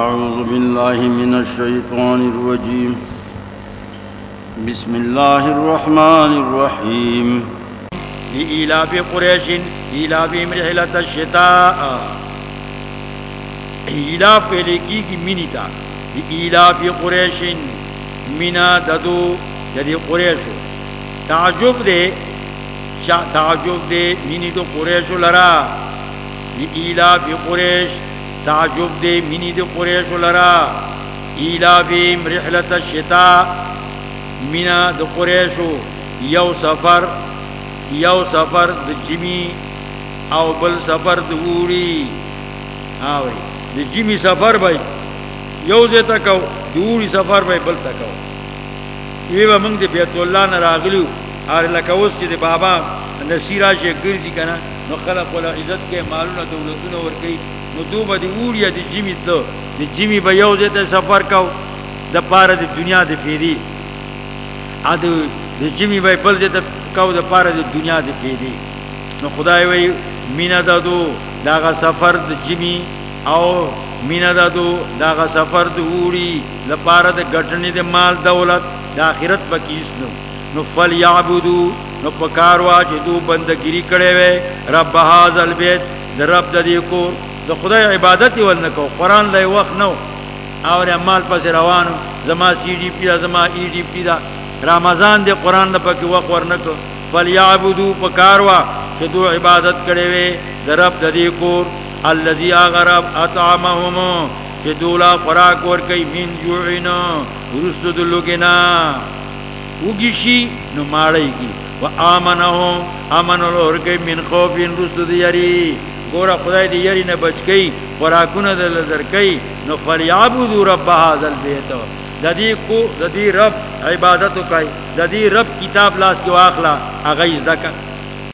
أعوذ بالله من الشيطان الرجيم. بسم الله الرحمن الرحيم. لإيلاف قريش إيلافهم رحلة الشتاء. إيلاف لكي کی منی تا لإيلاف قريش منا ددو جدي قريشو تعجب دے تعجب دے منی تو قریشو لرا. لإيلاف قريش تعجب دے منی دے قریش لرا ایلابیم رحلت الشتاء منا دے قریشو یو سفر یو سفر دے جمی، او بل سفر دے اوڑی۔ آوری دے جمی سفر بھائی، یو دے تکو دے اوڑی سفر بھائی بل تکو یہ با منگ دے بیت اللہ نراغلو آر لکوس چی دے بابا نسیرہ شے گردی کنا۔ نو خلق والا عزت کے مالونا دولتونا ورکی نو دو با دی اوریا دی جیمی تو دی جیمی با یو دیتا سفر کاو دا پارا دی دنیا دی فیدی. آدو دی جیمی با پل دیتا کاو دا پارا دی دنیا دی فیدی. نو خدای وی مینا دادو داغا سفر دی جیمی او مینا دادو داغا سفر دی اوری دا پارا دی گٹنی دی مال دولت. دا آخرت با نو نو فل یعبدو نو پکاروا چی دو بندگیری کڑے وے، رب حاض البیت در رب دا دی کور د خدای عبادت ول نه کو قران لای وخت نو. اور مال پس روانو زما سی ڈی پی دا، زما ای ڈی پی دا. رمضان دے قران د پک وخت ور نه کو فلیعبدو پکاروا چې دو عبادت کړي وي درب د دې کور الذي اغرب اطعمهم چې دولا خوراک ور کوي من جوعنا ورست دلوګنا وګشي نو ماړی کی و امنهم امن ور من خوف رست دیری گورا خدای دی یری نه بچ گئی خوراکونه دل در گئی. نو فلیعبدوا رب حاضر بیتو ددی کو ددی رب عبادت کوي ددی رب کتاب لاس کې واخلا اغه زکه